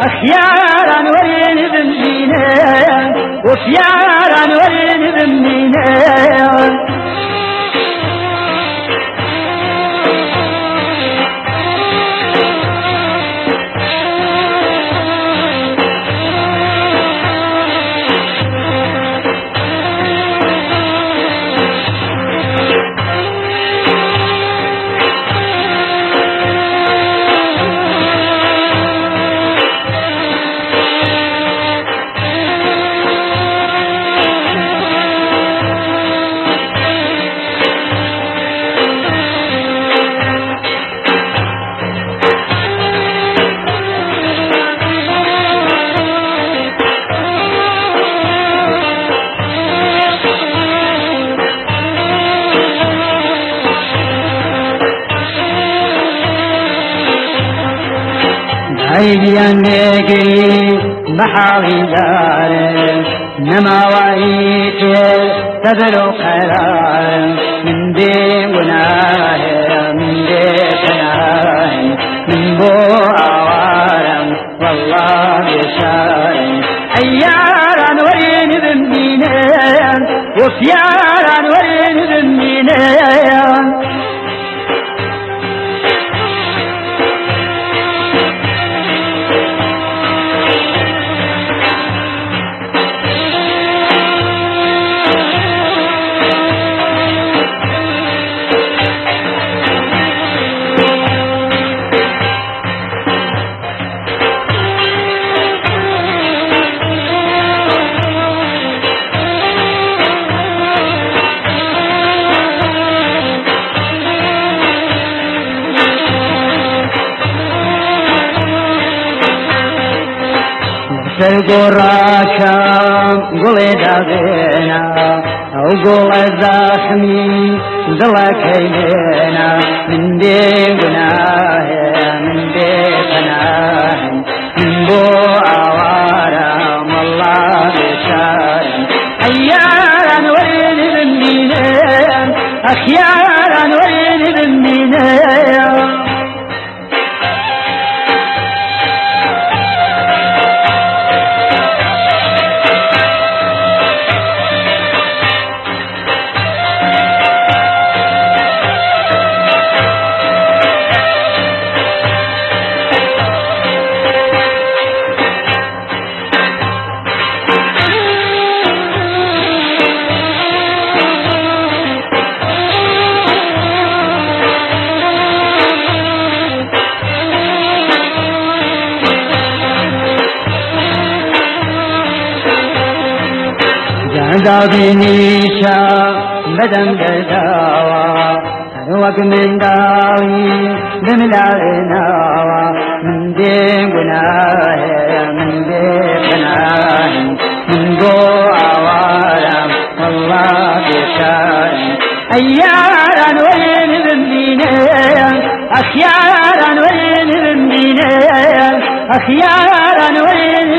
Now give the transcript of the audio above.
أخيارا ورين بمدينة وخيارا عيديانيكي محاوي دار نما وعيك تبلو قرار من دي مناه من دي فناه من بو عوارم والله بشار حيارا وين بمدينة وفيارا وين بمدينة سرقراكم قولي دابينا أو قول الزخمي دلك هينا من قناه من قناه من الله بشار حيارا وين بمدينة اخيارا وين دابينيشا بدن بداوا وق من داوي بملالناوا من دين قناه من دين قناه من قو عوالم والله بشار أيارا وين بمدينة أخيارا وين بمدينة أخيارا وين